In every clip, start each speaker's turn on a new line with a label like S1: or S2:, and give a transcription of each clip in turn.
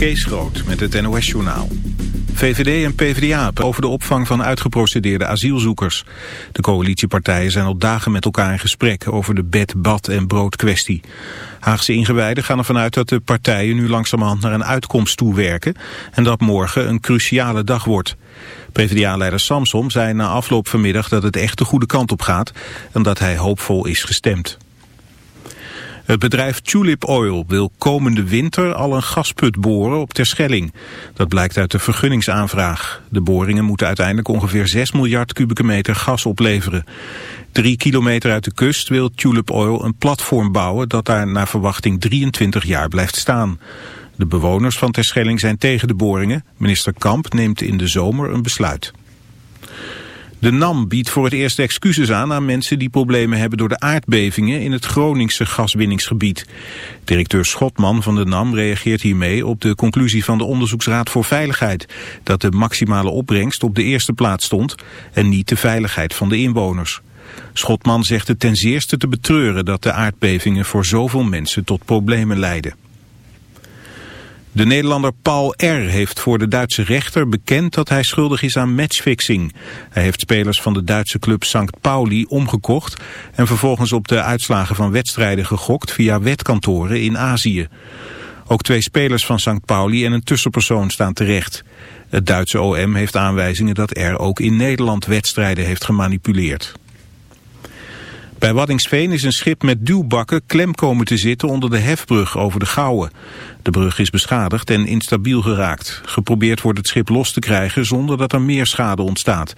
S1: Kees Groot met het NOS-journaal. VVD en PvdA over de opvang van uitgeprocedeerde asielzoekers. De coalitiepartijen zijn al dagen met elkaar in gesprek over de bed, bad en brood kwestie. Haagse ingewijden gaan ervan uit dat de partijen nu langzamerhand naar een uitkomst toewerken en dat morgen een cruciale dag wordt. PvdA-leider Samsom zei na afloop vanmiddag dat het echt de goede kant op gaat en dat hij hoopvol is gestemd. Het bedrijf Tulip Oil wil komende winter al een gasput boren op Terschelling. Dat blijkt uit de vergunningsaanvraag. De boringen moeten uiteindelijk ongeveer 6 miljard kubieke meter gas opleveren. Drie kilometer uit de kust wil Tulip Oil een platform bouwen dat daar naar verwachting 23 jaar blijft staan. De bewoners van Terschelling zijn tegen de boringen. Minister Kamp neemt in de zomer een besluit. De NAM biedt voor het eerst excuses aan aan mensen die problemen hebben door de aardbevingen in het Groningse gaswinningsgebied. Directeur Schotman van de NAM reageert hiermee op de conclusie van de Onderzoeksraad voor Veiligheid, dat de maximale opbrengst op de eerste plaats stond en niet de veiligheid van de inwoners. Schotman zegt het ten zeerste te betreuren dat de aardbevingen voor zoveel mensen tot problemen leiden. De Nederlander Paul R. heeft voor de Duitse rechter bekend dat hij schuldig is aan matchfixing. Hij heeft spelers van de Duitse club St. Pauli omgekocht en vervolgens op de uitslagen van wedstrijden gegokt via wetkantoren in Azië. Ook twee spelers van St. Pauli en een tussenpersoon staan terecht. Het Duitse OM heeft aanwijzingen dat R ook in Nederland wedstrijden heeft gemanipuleerd. Bij Waddingsveen is een schip met duwbakken klem komen te zitten onder de hefbrug over de Gouwen. De brug is beschadigd en instabiel geraakt. Geprobeerd wordt het schip los te krijgen zonder dat er meer schade ontstaat.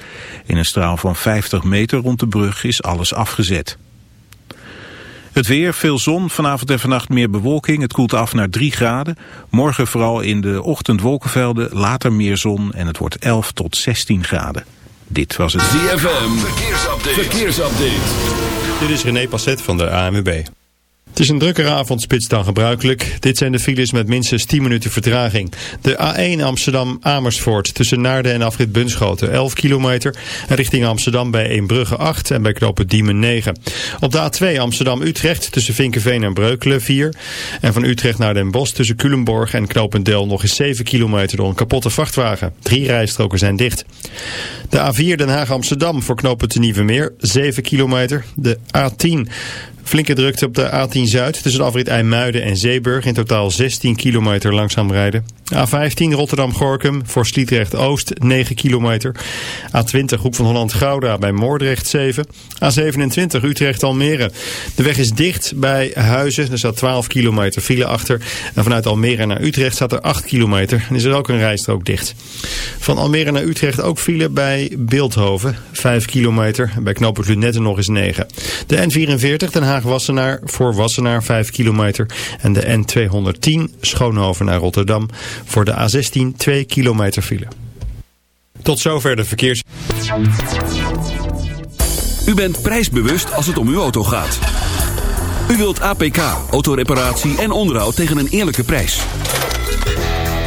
S1: In een straal van 50 meter rond de brug is alles afgezet. Het weer, veel zon, vanavond en vannacht meer bewolking. Het koelt af naar 3 graden. Morgen vooral in de ochtend wolkenvelden, later meer zon en het wordt 11 tot 16 graden. Dit was het
S2: ZFM. Verkeersupdate. Verkeersupdate.
S3: Dit is René Passet van de AMWB. Het is een drukkere avondspits dan gebruikelijk. Dit zijn de files met minstens 10 minuten vertraging. De A1 Amsterdam-Amersfoort tussen Naarden en Afrit Bunschoten 11 kilometer. En richting Amsterdam bij Eembrugge 8 en bij knopen Diemen 9. Op de A2 Amsterdam-Utrecht tussen Vinkenveen en Breukelen 4. En van Utrecht naar Den Bosch tussen Culemborg en Knopendel nog eens 7 kilometer door een kapotte vrachtwagen. Drie rijstroken zijn dicht. De A4 Den Haag-Amsterdam voor knopen Nieuwe Meer 7 kilometer. De A10 Flinke drukte op de A10 Zuid tussen de afrit IJmuiden en Zeeburg. In totaal 16 kilometer langzaam rijden. A15 Rotterdam-Gorkum voor Sliedrecht-Oost 9 kilometer. A20 Hoek van Holland-Gouda bij Moordrecht 7. A27 Utrecht-Almere. De weg is dicht bij Huizen. Er staat 12 kilometer file achter. En vanuit Almere naar Utrecht staat er 8 kilometer. En is er ook een rijstrook dicht. Van Almere naar Utrecht ook file bij Beeldhoven. 5 kilometer. Bij knooppunt Lunetten nog eens 9. De N44 Den Haag-Wassenaar voor Wassenaar 5 kilometer. En de N210 Schoonhoven naar Rotterdam voor de A16 2 kilometer file. Tot zover de verkeers...
S2: U bent prijsbewust als het om uw auto gaat. U wilt APK, autoreparatie en onderhoud tegen een eerlijke prijs.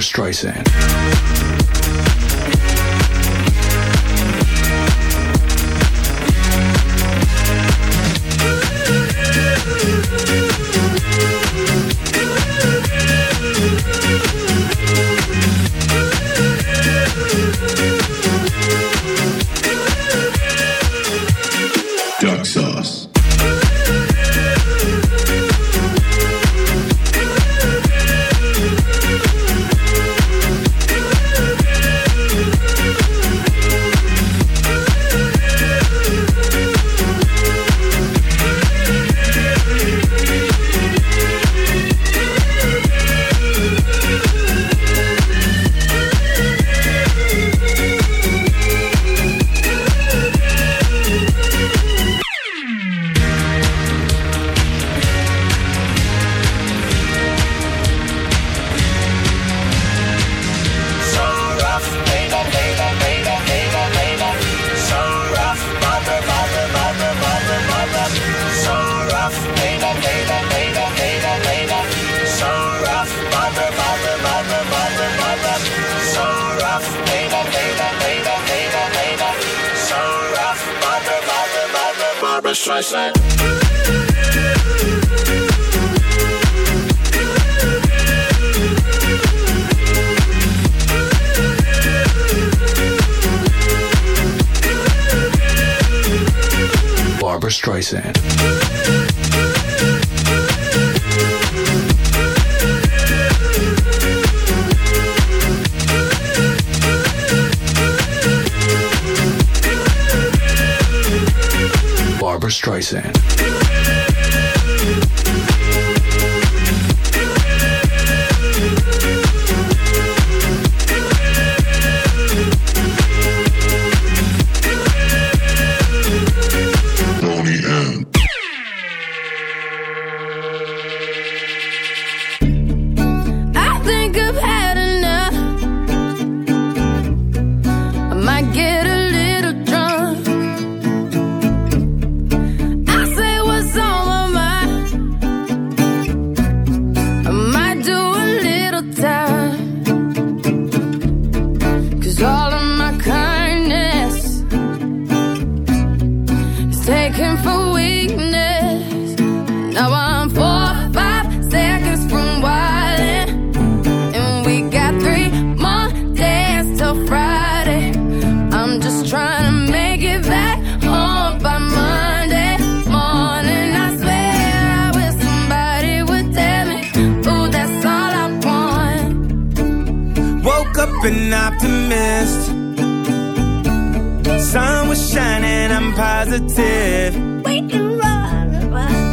S4: Streisand.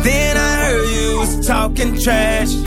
S5: Then I heard you was talking trash.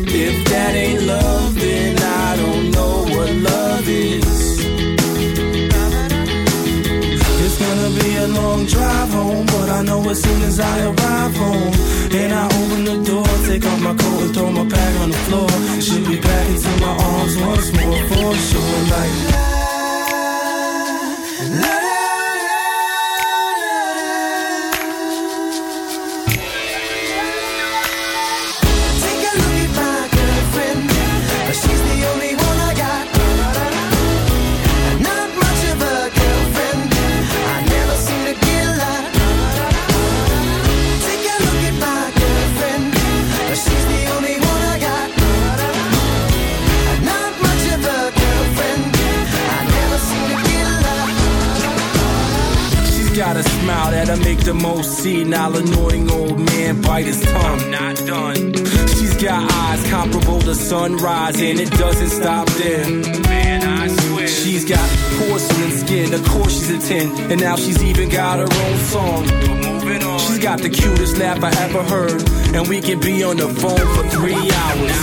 S6: And now she's even got her own song. Moving on. She's got the cutest laugh I ever heard, and we can be on the phone for three hours.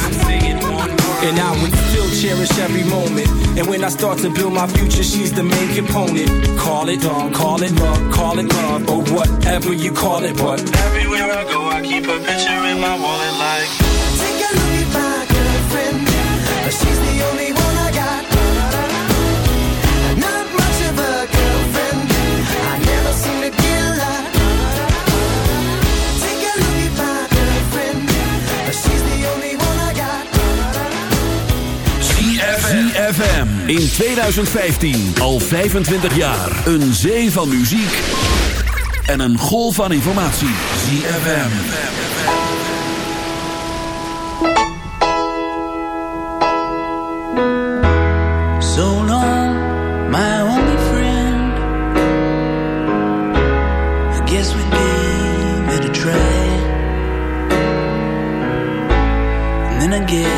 S6: And I would still cherish every moment. And when I start to build my future, she's the main component. Call it dog, call it love, call it love, or whatever you call it. But everywhere I go, I keep a picture in my wallet like.
S2: In 2015. Al 25 jaar. Een zee van muziek. En een golf van informatie. ZFM.
S7: So long, my only friend. I guess we gave it a try. And then I guess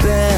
S8: despair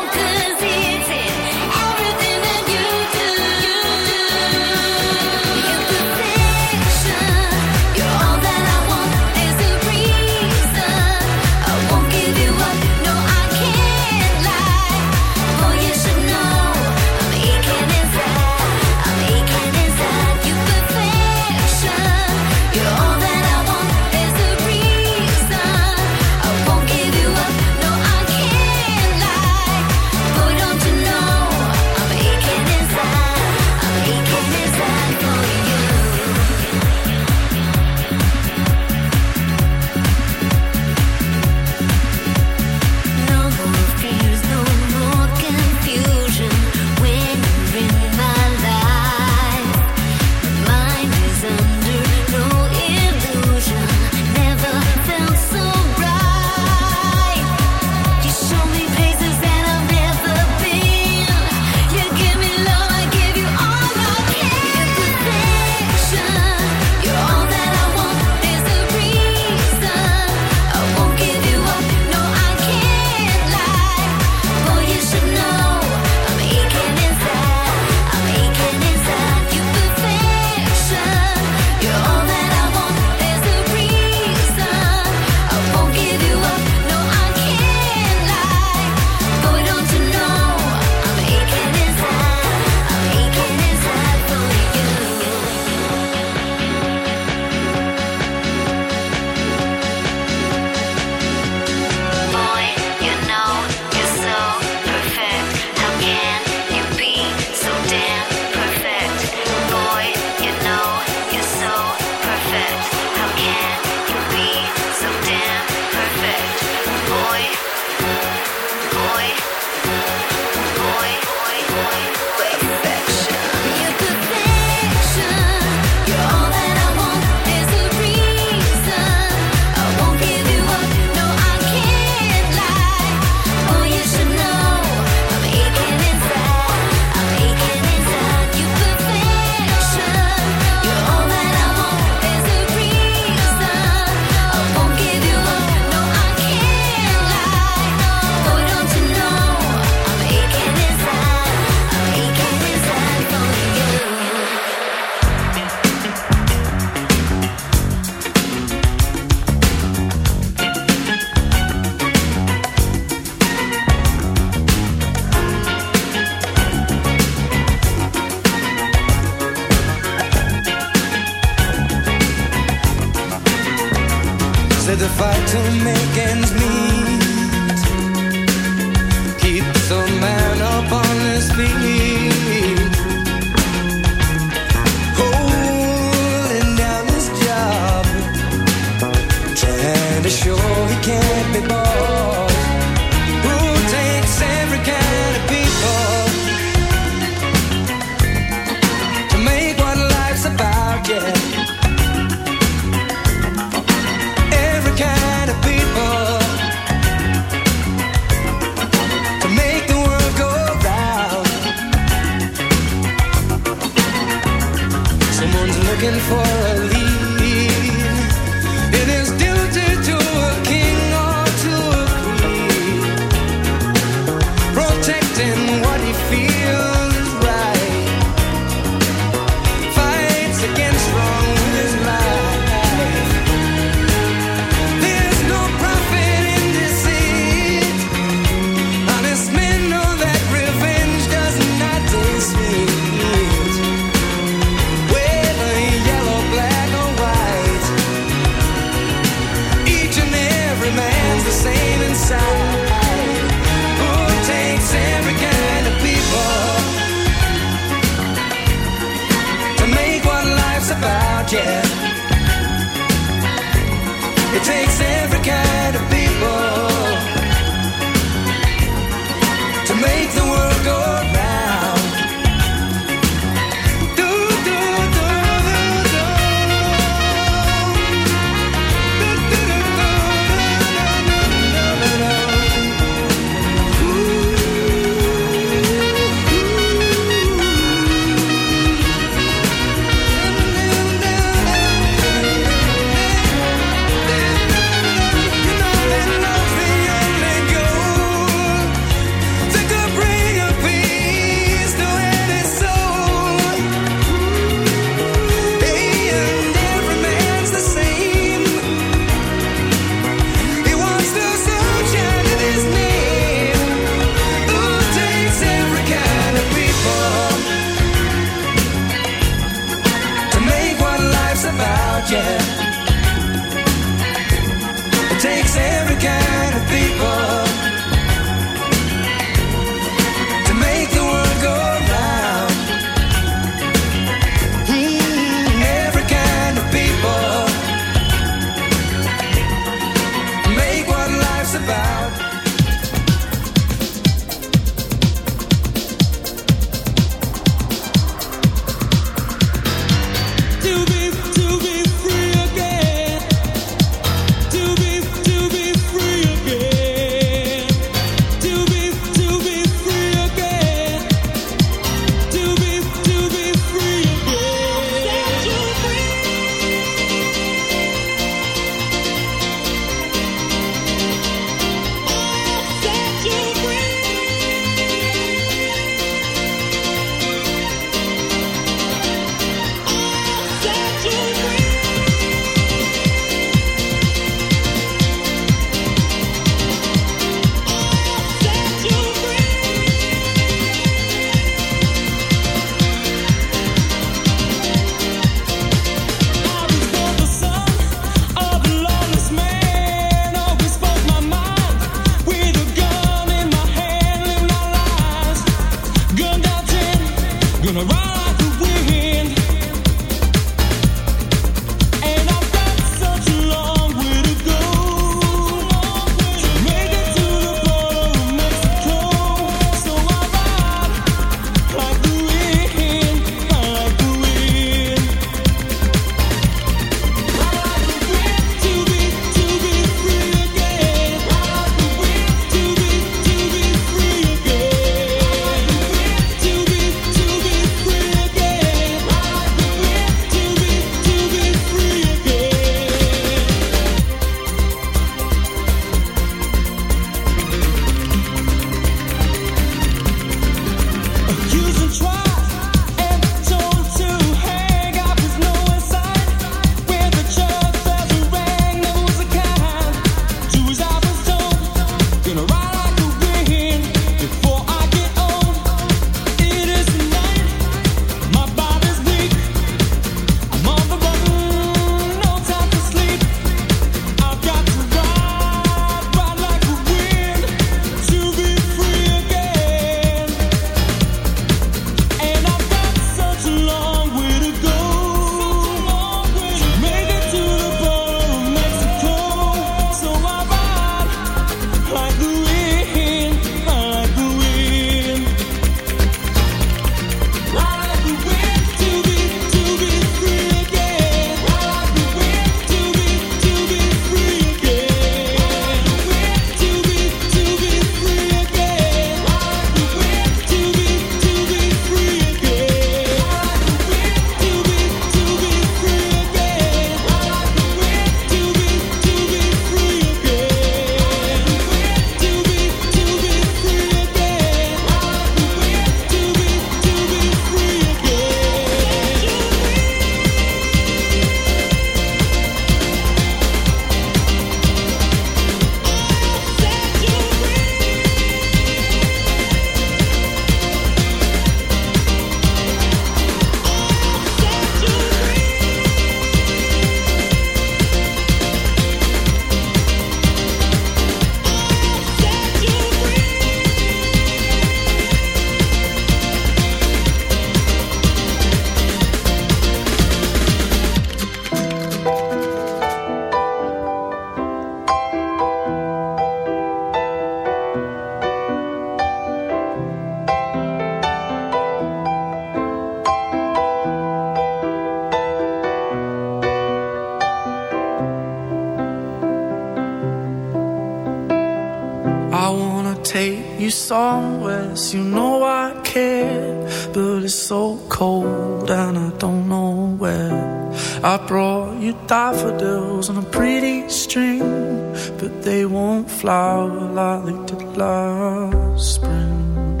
S9: You
S10: somewhere so you know I care. But it's so cold and I don't know where. I brought you daffodils on a pretty string, but they won't flower like they did last spring.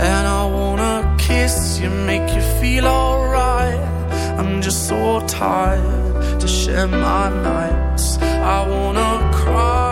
S10: And I wanna kiss you, make you feel alright. I'm just so tired to share my nights. I wanna cry